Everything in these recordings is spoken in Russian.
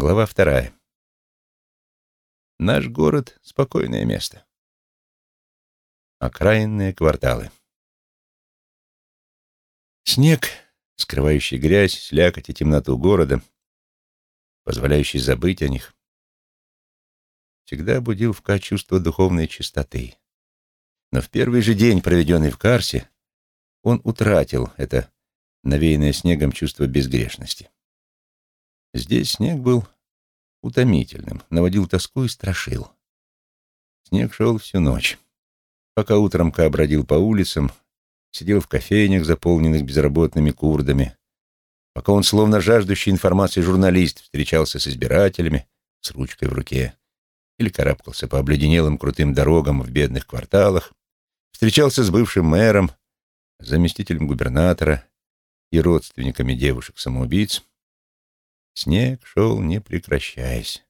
Глава вторая. Наш город — спокойное место. Окраинные кварталы. Снег, скрывающий грязь, слякоть и темноту города, позволяющий забыть о них, всегда будил в Ка чувство духовной чистоты. Но в первый же день, проведенный в Карсе, он утратил это навеянное снегом чувство безгрешности. Здесь снег был утомительным, наводил тоску и страшил. Снег шел всю ночь. Пока утром Ка бродил по улицам, сидел в кофейнях, заполненных безработными курдами, пока он, словно жаждущий информации журналист, встречался с избирателями с ручкой в руке или карабкался по обледенелым крутым дорогам в бедных кварталах, встречался с бывшим мэром, заместителем губернатора и родственниками девушек-самоубийц, снег шел, не прекращаясь.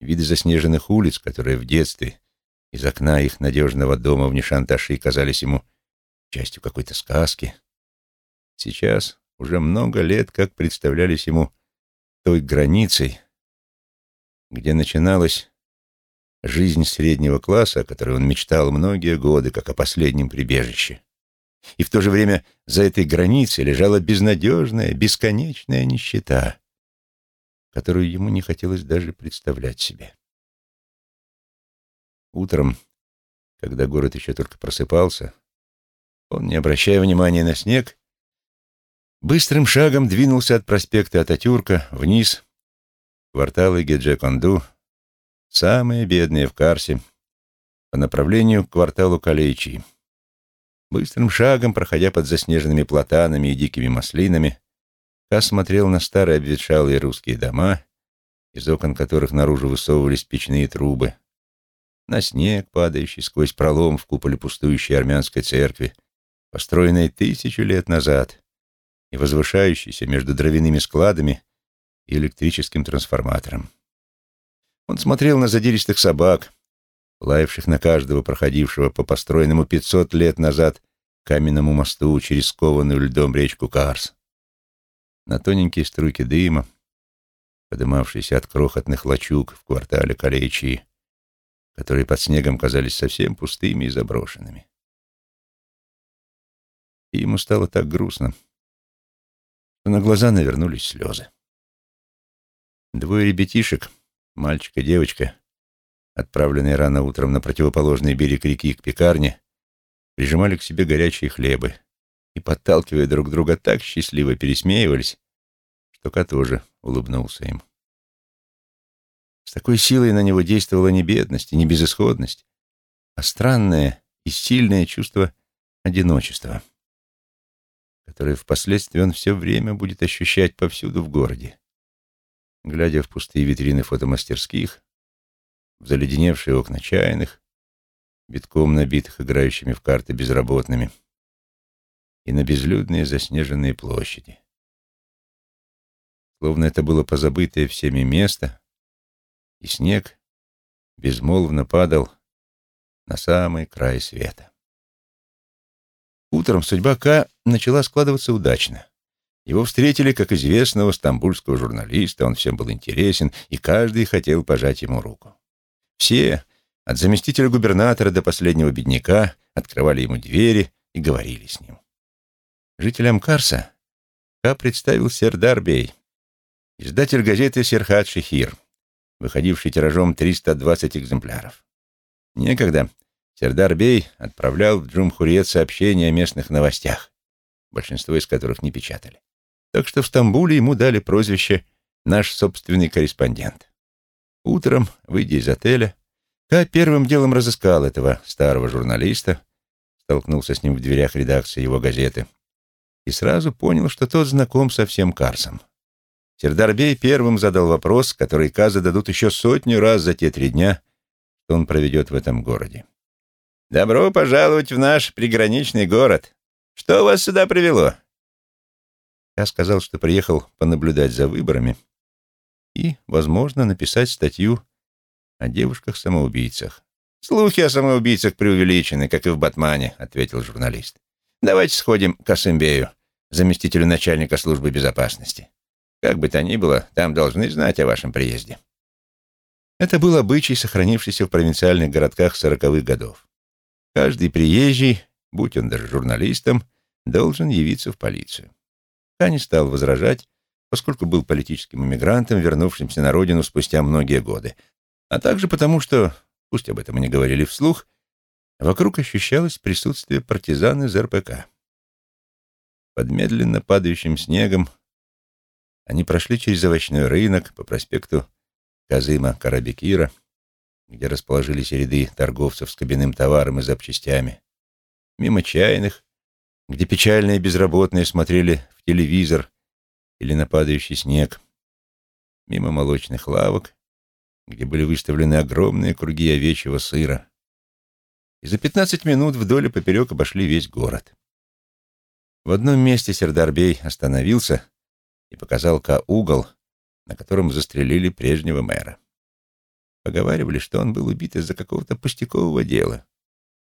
Виды заснеженных улиц, которые в детстве из окна их надежного дома в Нишанташи казались ему частью какой-то сказки, сейчас уже много лет как представлялись ему той границей, где начиналась жизнь среднего класса, о которой он мечтал многие годы, как о последнем прибежище. И в то же время за этой границей лежала безнадежная, бесконечная нищета, которую ему не хотелось даже представлять себе. Утром, когда город еще только просыпался, он, не обращая внимания на снег, быстрым шагом двинулся от проспекта Ататюрка вниз, кварталы Геджеконду, самые бедные в Карсе, по направлению к кварталу Калейчи. Быстрым шагом, проходя под заснеженными платанами и дикими маслинами, Ка смотрел на старые обветшалые русские дома, из окон которых наружу высовывались печные трубы, на снег, падающий сквозь пролом в куполе пустующей армянской церкви, построенной тысячу лет назад и возвышающейся между дровяными складами и электрическим трансформатором. Он смотрел на задиристых собак, лаявших на каждого проходившего по построенному пятьсот лет назад каменному мосту через скованную льдом речку Карс, на тоненькие струйки дыма, подымавшиеся от крохотных лачуг в квартале Калейчи, которые под снегом казались совсем пустыми и заброшенными. И ему стало так грустно, что на глаза навернулись слезы. Двое ребятишек, мальчик и девочка, отправленные рано утром на противоположный берег реки к пекарне, прижимали к себе горячие хлебы и, подталкивая друг друга, так счастливо пересмеивались, что кот тоже улыбнулся им. С такой силой на него действовала не бедность и не безысходность, а странное и сильное чувство одиночества, которое впоследствии он все время будет ощущать повсюду в городе, глядя в пустые витрины фотомастерских, в заледеневшие окна чайных, битком набитых играющими в карты безработными, и на безлюдные заснеженные площади. Словно это было позабытое всеми место, и снег безмолвно падал на самый край света. Утром судьба К начала складываться удачно. Его встретили как известного стамбульского журналиста, он всем был интересен, и каждый хотел пожать ему руку. Все, от заместителя губернатора до последнего бедняка, открывали ему двери и говорили с ним. Жителям Карса Ка представил Сердар Бей, издатель газеты «Серхат Шехир», выходивший тиражом 320 экземпляров. Некогда Сердар Бей отправлял в Джумхурьет сообщения о местных новостях, большинство из которых не печатали. Так что в Стамбуле ему дали прозвище «наш собственный корреспондент». Утром, выйдя из отеля, Ка первым делом разыскал этого старого журналиста, столкнулся с ним в дверях редакции его газеты и сразу понял, что тот знаком со всем Карсом. Сердарбей первым задал вопрос, который Ка зададут еще сотню раз за те три дня, что он проведет в этом городе. «Добро пожаловать в наш приграничный город. Что вас сюда привело?» Я сказал, что приехал понаблюдать за выборами и, возможно, написать статью о девушках-самоубийцах. «Слухи о самоубийцах преувеличены, как и в Батмане», — ответил журналист. «Давайте сходим к Асымбею, заместителю начальника службы безопасности. Как бы то ни было, там должны знать о вашем приезде. Это был обычай, сохранившийся в провинциальных городках сороковых годов. Каждый приезжий, будь он даже журналистом, должен явиться в полицию. Ка не стал возражать, поскольку был политическим иммигрантом, вернувшимся на родину спустя многие годы, а также потому, что, пусть об этом и не говорили вслух, вокруг ощущалось присутствие партизан из РПК. Под медленно падающим снегом они прошли через овощной рынок по проспекту Казыма Карабекира, где расположились ряды торговцев с кабинным товаром и запчастями, мимо чайных, где печальные безработные смотрели в телевизор или на падающий снег, мимо молочных лавок, где были выставлены огромные круги овечьего сыра. И за пятнадцать минут вдоль и поперек обошли весь город. В одном месте Сердарбей остановился и показал Ка угол, на котором застрелили прежнего мэра. Поговаривали, что он был убит из-за какого-то пустякового дела,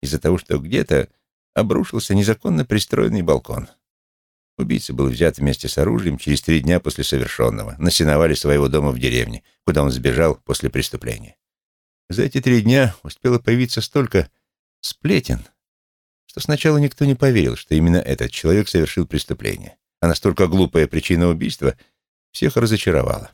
из-за того, что где-то обрушился незаконно пристроенный балкон. Убийца был взят вместе с оружием через три дня после совершенного, на сеновале своего дома в деревне, куда он сбежал после преступления. За эти три дня успело появиться столько сплетен, что сначала никто не поверил, что именно этот человек совершил преступление, а настолько глупая причина убийства всех разочаровала.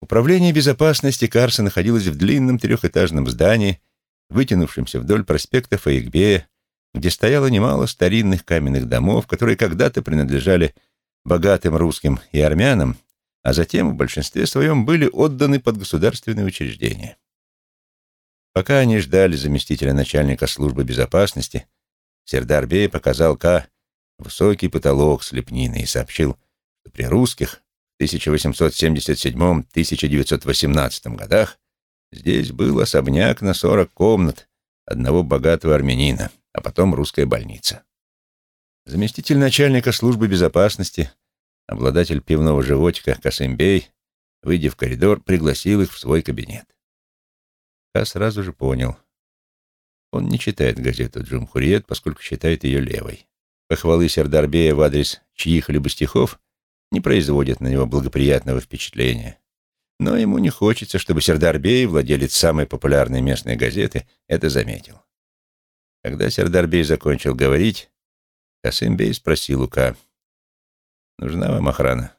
Управление безопасности Карса находилось в длинном трехэтажном здании, вытянувшемся вдоль проспекта Фаикбея, где стояло немало старинных каменных домов, которые когда-то принадлежали богатым русским и армянам, а затем в большинстве своем были отданы под государственные учреждения. Пока они ждали заместителя начальника службы безопасности, Сердар Бей показал Ка высокий потолок с лепниной и сообщил, что при русских в 1877-1918 годах здесь был особняк на 40 комнат одного богатого армянина а потом русская больница. Заместитель начальника службы безопасности, обладатель пивного животика Касымбей, выйдя в коридор, пригласил их в свой кабинет. Ка сразу же понял. Он не читает газету «Джумхуриет», поскольку считает ее левой. Похвалы Сердарбея в адрес чьих-либо стихов не производят на него благоприятного впечатления. Но ему не хочется, чтобы Сердарбей, владелец самой популярной местной газеты, это заметил. Когда Сердарбей закончил говорить, Касымбей спросил у Ка, «Нужна вам охрана?»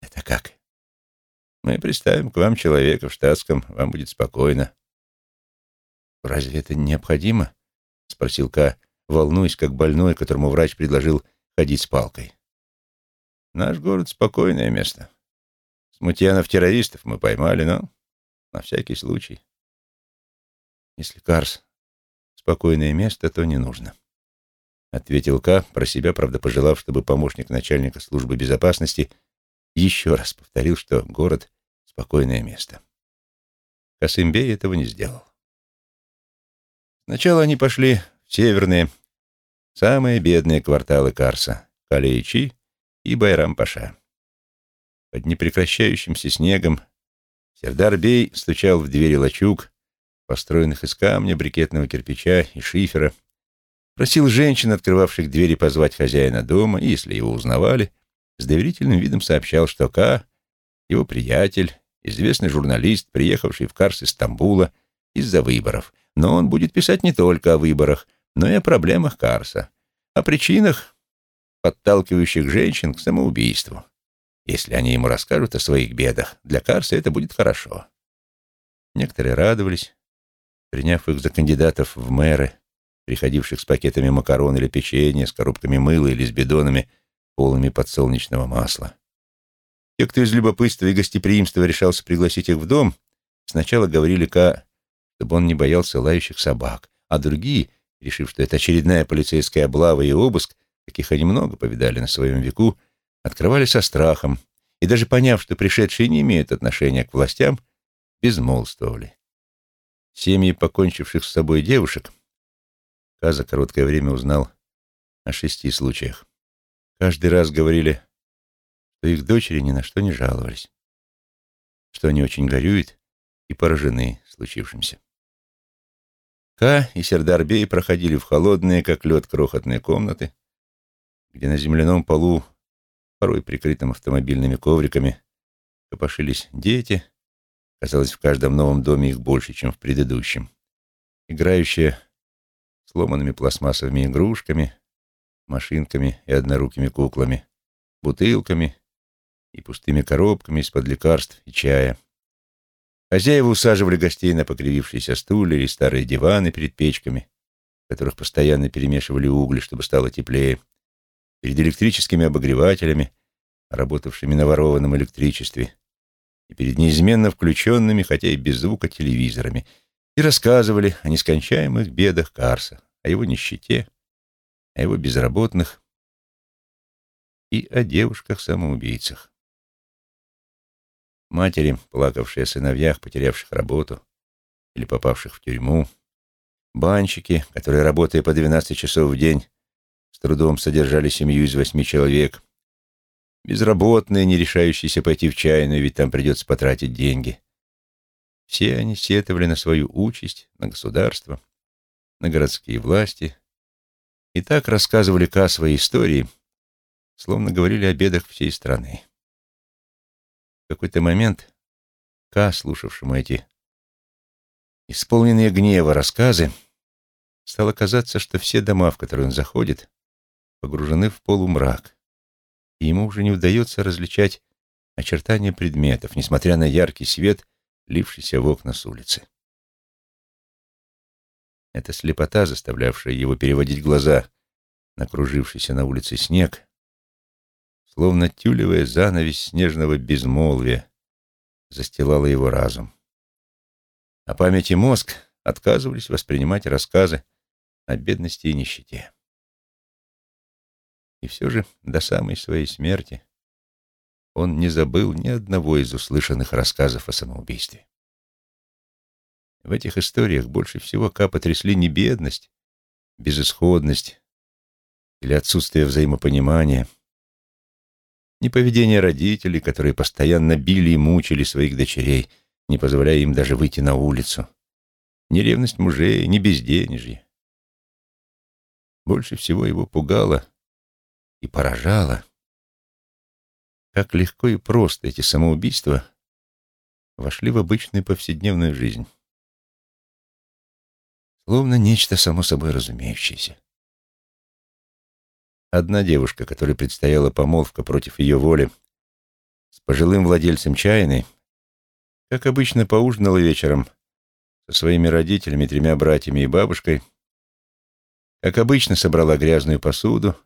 «Это как?» «Мы приставим к вам человека в штатском, вам будет спокойно». «Разве это необходимо?» — спросил Ка, волнуясь, как больной, которому врач предложил ходить с палкой. «Наш город — спокойное место. Смутьянов-террористов мы поймали, но на всякий случай». «Если Карс спокойное место, то не нужно. Ответил К, про себя, правда, пожелав, чтобы помощник начальника службы безопасности еще раз повторил, что город — спокойное место. Касымбей этого не сделал. Сначала они пошли в северные, самые бедные кварталы Карса — Калеичи и Байрам-Паша. Под непрекращающимся снегом Сердар-бей стучал в двери лачуг, построенных из камня, брикетного кирпича и шифера, просил женщин, открывавших двери, позвать хозяина дома, и, если его узнавали, с доверительным видом сообщал, что Ка — его приятель, известный журналист, приехавший в Карс из Стамбула из-за выборов. Но он будет писать не только о выборах, но и о проблемах Карса, о причинах, подталкивающих женщин к самоубийству. Если они ему расскажут о своих бедах, для Карса это будет хорошо. Некоторые радовались, приняв их за кандидатов в мэры, приходивших с пакетами макарон или печенья, с коробками мыла или с бидонами, полными подсолнечного масла. Те, кто из любопытства и гостеприимства решался пригласить их в дом, сначала говорили Ка, чтобы он не боялся лающих собак, а другие, решив, что это очередная полицейская облава и обыск, каких они много повидали на своем веку, открывали со страхом и даже поняв, что пришедшие не имеют отношения к властям, безмолвствовали. Семьи покончивших с собой девушек Ка за короткое время узнал о шести случаях. Каждый раз говорили, что их дочери ни на что не жаловались, что они очень горюют и поражены случившимся. Ка и Сердарбей проходили в холодные, как лед, крохотные комнаты, где на земляном полу порой прикрытым автомобильными ковриками, копошились дети, казалось, в каждом новом доме их больше, чем в предыдущем, играющие сломанными пластмассовыми игрушками, машинками и однорукими куклами, бутылками и пустыми коробками из-под лекарств и чая. Хозяева усаживали гостей на покривившиеся стулья и старые диваны перед печками, в которых постоянно перемешивали угли, чтобы стало теплее, перед электрическими обогревателями, работавшими на ворованном электричестве, и перед неизменно включенными, хотя и без звука, телевизорами, и рассказывали о нескончаемых бедах Карса, о его нищете, о его безработных и о девушках-самоубийцах. Матери, плакавшие о сыновьях, потерявших работу или попавших в тюрьму, банщики, которые, работая по 12 часов в день, с трудом содержали семью из восьми человек, безработные, не решающиеся пойти в чайную, ведь там придется потратить деньги. Все они сетовали на свою участь, на государство, на городские власти и так рассказывали Ка свои истории, словно говорили о бедах всей страны. В какой-то момент Ка, слушавшему эти исполненные гнева рассказы, стало казаться, что все дома, в которые он заходит, погружены в полумрак, и ему уже не удается различать очертания предметов, несмотря на яркий свет, лившийся в окна с улицы. Эта слепота, заставлявшая его переводить глаза на кружившийся на улице снег, словно тюлевая занавесь снежного безмолвия, застилала его разум. А память и мозг отказывались воспринимать рассказы о бедности и нищете. И все же до самой своей смерти он не забыл ни одного из услышанных рассказов о самоубийстве. В этих историях больше всего Ка потрясли не бедность, безысходность или отсутствие взаимопонимания, не поведение родителей, которые постоянно били и мучили своих дочерей, не позволяя им даже выйти на улицу, ни ревность мужей, ни безденежье. Больше всего его пугало и поражало, как легко и просто эти самоубийства вошли в обычную повседневную жизнь словно нечто само собой разумеющееся. Одна девушка, которой предстояла помолвка против ее воли с пожилым владельцем чайной, как обычно поужинала вечером со своими родителями, тремя братьями и бабушкой, как обычно собрала грязную посуду,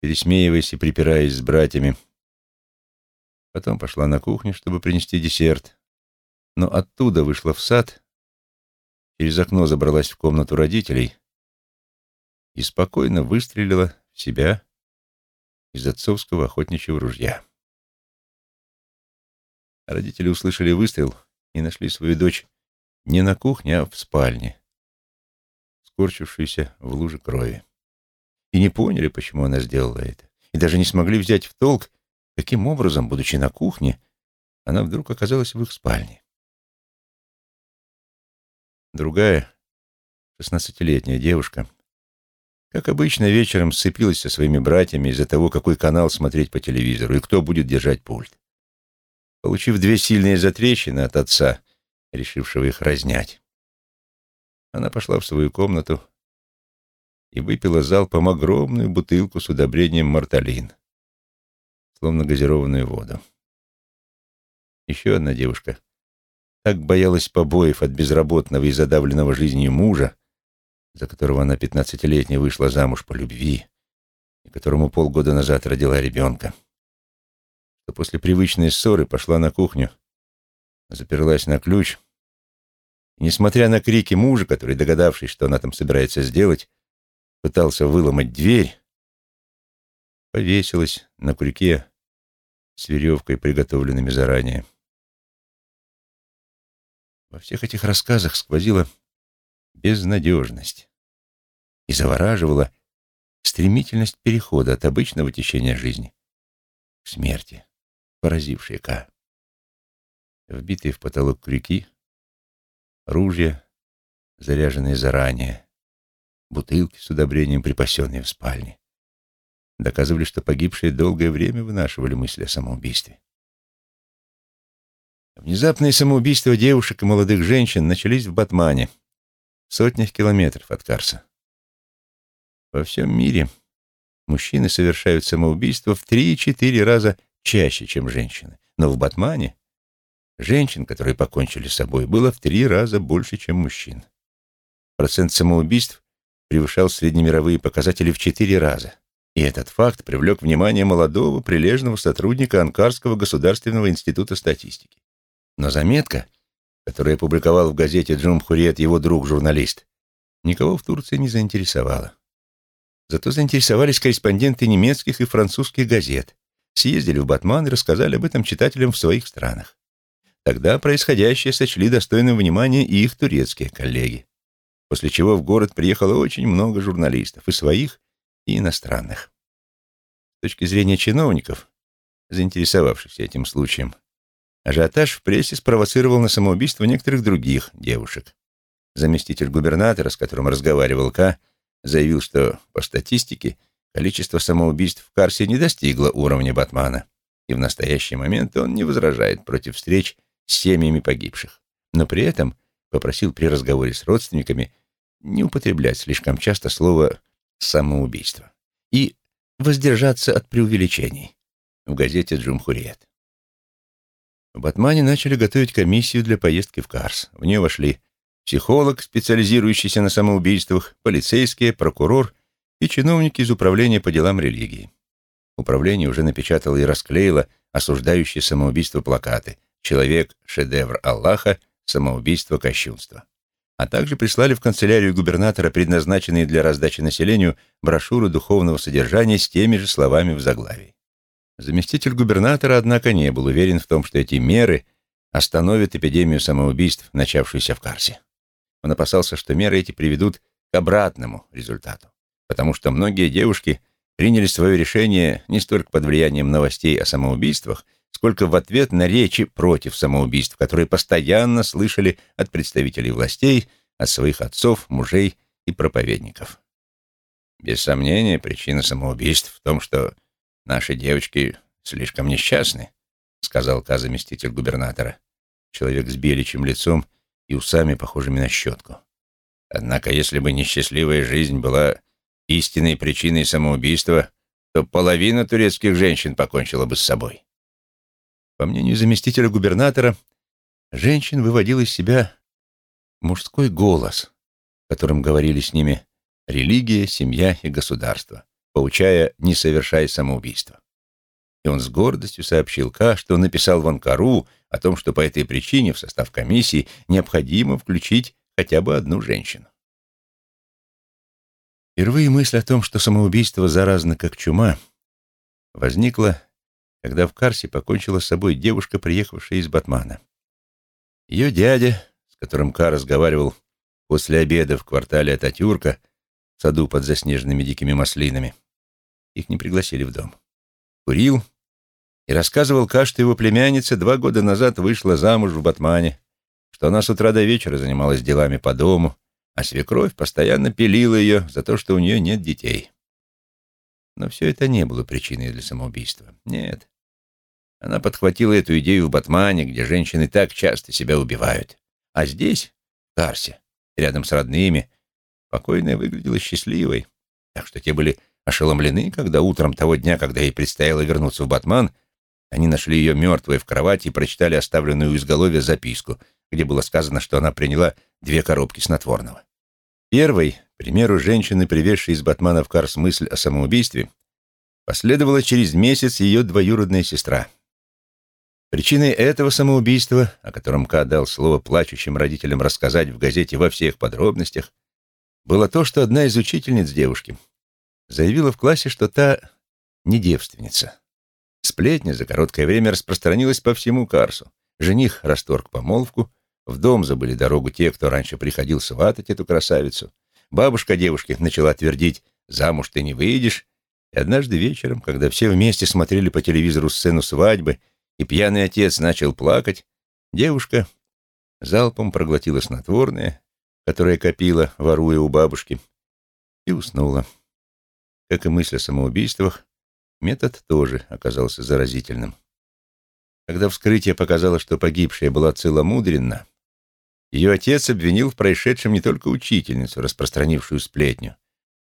пересмеиваясь и припираясь с братьями. Потом пошла на кухню, чтобы принести десерт, но оттуда вышла в сад через окно забралась в комнату родителей и спокойно выстрелила в себя из отцовского охотничьего ружья. Родители услышали выстрел и нашли свою дочь не на кухне, а в спальне, скорчившуюся в луже крови. И не поняли, почему она сделала это, и даже не смогли взять в толк, каким образом, будучи на кухне, она вдруг оказалась в их спальне. Другая, шестнадцатилетняя девушка, как обычно, вечером сцепилась со своими братьями из-за того, какой канал смотреть по телевизору и кто будет держать пульт. Получив две сильные затрещины от отца, решившего их разнять, она пошла в свою комнату и выпила залпом огромную бутылку с удобрением марталин, словно газированную воду. Еще одна девушка так боялась побоев от безработного и задавленного жизнью мужа, за которого она пятнадцатилетняя вышла замуж по любви и которому полгода назад родила ребенка, что после привычной ссоры пошла на кухню, заперлась на ключ и, несмотря на крики мужа, который, догадавшись, что она там собирается сделать, пытался выломать дверь, повесилась на крюке с веревкой, приготовленными заранее. Во всех этих рассказах сквозила безнадежность и завораживала стремительность перехода от обычного течения жизни к смерти, поразившей Ка. Вбитые в потолок крюки, ружья, заряженные заранее, бутылки с удобрением, припасенные в спальне, доказывали, что погибшие долгое время вынашивали мысли о самоубийстве. Внезапные самоубийства девушек и молодых женщин начались в Батмане, в сотнях километров от Карса. Во всем мире мужчины совершают самоубийство в 3-4 раза чаще, чем женщины. Но в Батмане женщин, которые покончили с собой, было в три раза больше, чем мужчин. Процент самоубийств превышал среднемировые показатели в четыре раза. И этот факт привлек внимание молодого, прилежного сотрудника Анкарского государственного института статистики. Но заметка, которую опубликовал в газете Джумхурет его друг-журналист, никого в Турции не заинтересовала. Зато заинтересовались корреспонденты немецких и французских газет, съездили в Батман и рассказали об этом читателям в своих странах. Тогда происходящее сочли достойным внимания и их турецкие коллеги, после чего в город приехало очень много журналистов, и своих, и иностранных. С точки зрения чиновников, заинтересовавшихся этим случаем, ажиотаж в прессе спровоцировал на самоубийство некоторых других девушек. Заместитель губернатора, с которым разговаривал К, заявил, что по статистике количество самоубийств в Карсе не достигло уровня Батмана, и в настоящий момент он не возражает против встреч с семьями погибших, но при этом попросил при разговоре с родственниками не употреблять слишком часто слово «самоубийство» и воздержаться от преувеличений в газете «Джумхуриет». В Батмане начали готовить комиссию для поездки в Карс. В нее вошли психолог, специализирующийся на самоубийствах, полицейские, прокурор и чиновники из Управления по делам религии. Управление уже напечатало и расклеило осуждающие самоубийство плакаты «Человек – шедевр Аллаха, самоубийство – кощунство». А также прислали в канцелярию губернатора, предназначенные для раздачи населению, брошюру духовного содержания с теми же словами в заглавии. Заместитель губернатора, однако, не был уверен в том, что эти меры остановят эпидемию самоубийств, начавшуюся в Карсе. Он опасался, что меры эти приведут к обратному результату, потому что многие девушки приняли свое решение не столько под влиянием новостей о самоубийствах, сколько в ответ на речи против самоубийств, которые постоянно слышали от представителей властей, от своих отцов, мужей и проповедников. Без сомнения, причина самоубийств в том, что наши девочки слишком несчастны, сказал Ка заместитель губернатора, человек с беличьим лицом и усами, похожими на щетку. Однако, если бы несчастливая жизнь была истинной причиной самоубийства, то половина турецких женщин покончила бы с собой. По мнению заместителя губернатора, женщин выводил из себя мужской голос, которым говорили с ними религия, семья и государство, поучая «не совершай самоубийство». И он с гордостью сообщил Ка, что написал в Анкару о том, что по этой причине в состав комиссии необходимо включить хотя бы одну женщину. Впервые мысль о том, что самоубийство заразно как чума, возникла когда в Карсе покончила с собой девушка, приехавшая из Батмана. Ее дядя, с которым Кар разговаривал после обеда в квартале Ататюрка, в саду под заснеженными дикими маслинами, их не пригласили в дом. Курил и рассказывал Ка, что его племянница два года назад вышла замуж в Батмане, что она с утра до вечера занималась делами по дому, а свекровь постоянно пилила ее за то, что у нее нет детей. Но все это не было причиной для самоубийства. Нет. Она подхватила эту идею в Батмане, где женщины так часто себя убивают. А здесь, в Тарсе, рядом с родными, покойная выглядела счастливой. Так что те были ошеломлены, когда утром того дня, когда ей предстояло вернуться в Батман, они нашли ее мертвой в кровати и прочитали оставленную у изголовья записку, где было сказано, что она приняла две коробки снотворного. Первой, примеру женщины, привезшей из Батмана в Карс мысль о самоубийстве, последовала через месяц ее двоюродная сестра. Причиной этого самоубийства, о котором Ка дал слово плачущим родителям рассказать в газете во всех подробностях, было то, что одна из учительниц девушки заявила в классе, что та не девственница. Сплетня за короткое время распространилась по всему Карсу. Жених расторг помолвку, в дом забыли дорогу те, кто раньше приходил сватать эту красавицу. Бабушка девушки начала твердить «замуж ты не выйдешь». И однажды вечером, когда все вместе смотрели по телевизору сцену свадьбы, и пьяный отец начал плакать, девушка залпом проглотила снотворное, которое копила, воруя у бабушки, и уснула. Как и мысль о самоубийствах, Метод тоже оказался заразительным. Когда вскрытие показало, что погибшая была целомудренна, ее отец обвинил в происшедшем не только учительницу, распространившую сплетню,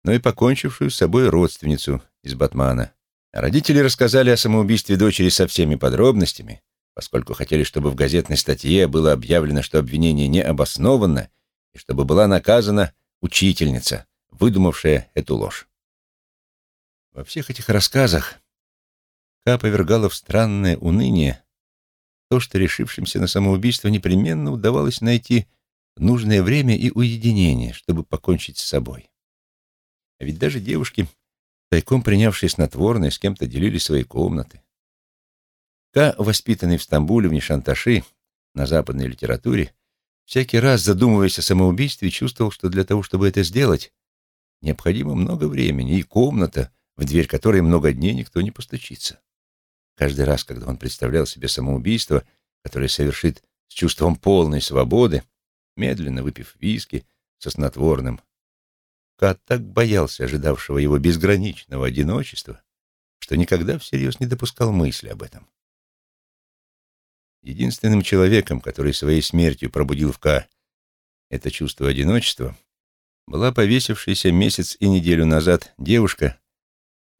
но и покончившую с собой родственницу из Батмана. Родители рассказали о самоубийстве дочери со всеми подробностями, поскольку хотели, чтобы в газетной статье было объявлено, что обвинение не обосновано, и чтобы была наказана учительница, выдумавшая эту ложь. Во всех этих рассказах Ка повергала в странное уныние то, что решившимся на самоубийство непременно удавалось найти нужное время и уединение, чтобы покончить с собой. А ведь даже девушки, тайком принявшие снотворное, с кем-то делили свои комнаты. Ка, воспитанный в Стамбуле, в Нишанташи, на западной литературе, всякий раз, задумываясь о самоубийстве, чувствовал, что для того, чтобы это сделать, необходимо много времени и комната, в дверь которой много дней никто не постучится. Каждый раз, когда он представлял себе самоубийство, которое совершит с чувством полной свободы, медленно выпив виски со снотворным, Кат так боялся ожидавшего его безграничного одиночества, что никогда всерьез не допускал мысли об этом. Единственным человеком, который своей смертью пробудил в Ка это чувство одиночества, была повесившаяся месяц и неделю назад девушка,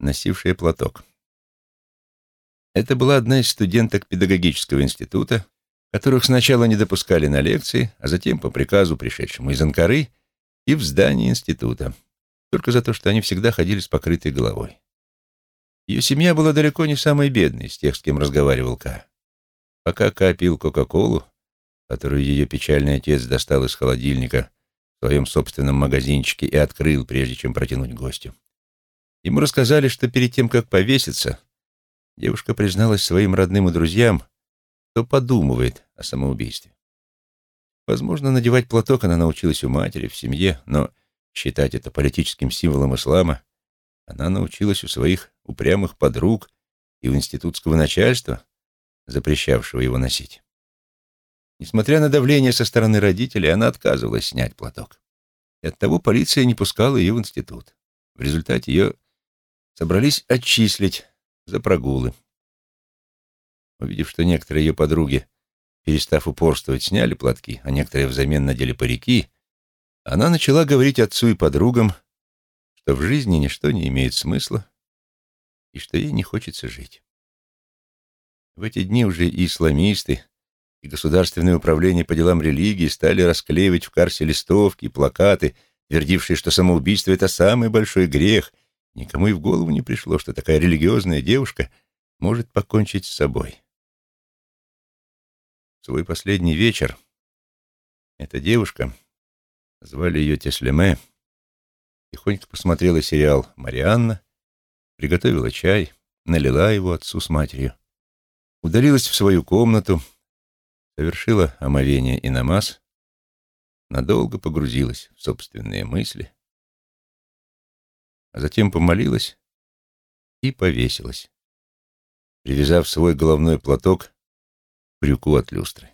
носившая платок. Это была одна из студенток педагогического института, которых сначала не допускали на лекции, а затем, по приказу, пришедшему из Анкары, и в здании института, только за то, что они всегда ходили с покрытой головой. Ее семья была далеко не самой бедной из тех, с кем разговаривал Ка. Пока Ка пил Кока-Колу, которую ее печальный отец достал из холодильника в своем собственном магазинчике и открыл, прежде чем протянуть гостю. Ему рассказали, что перед тем, как повеситься, девушка призналась своим родным и друзьям, что подумывает о самоубийстве. Возможно, надевать платок она научилась у матери, в семье, но считать это политическим символом ислама она научилась у своих упрямых подруг и у институтского начальства, запрещавшего его носить. Несмотря на давление со стороны родителей, она отказывалась снять платок. И оттого полиция не пускала ее в институт. В результате ее собрались отчислить за прогулы. Увидев, что некоторые ее подруги, перестав упорствовать, сняли платки, а некоторые взамен надели парики, она начала говорить отцу и подругам, что в жизни ничто не имеет смысла и что ей не хочется жить. В эти дни уже и исламисты, и Государственное управление по делам религии стали расклеивать в Карсе листовки и плакаты, твердившие, что самоубийство — это самый большой грех, Никому и в голову не пришло, что такая религиозная девушка может покончить с собой. В свой последний вечер эта девушка, звали ее Теслеме, тихонько посмотрела сериал «Марианна», приготовила чай, налила его отцу с матерью, удалилась в свою комнату, совершила омовение и намаз, надолго погрузилась в собственные мысли а затем помолилась и повесилась, привязав свой головной платок к крюку от люстры.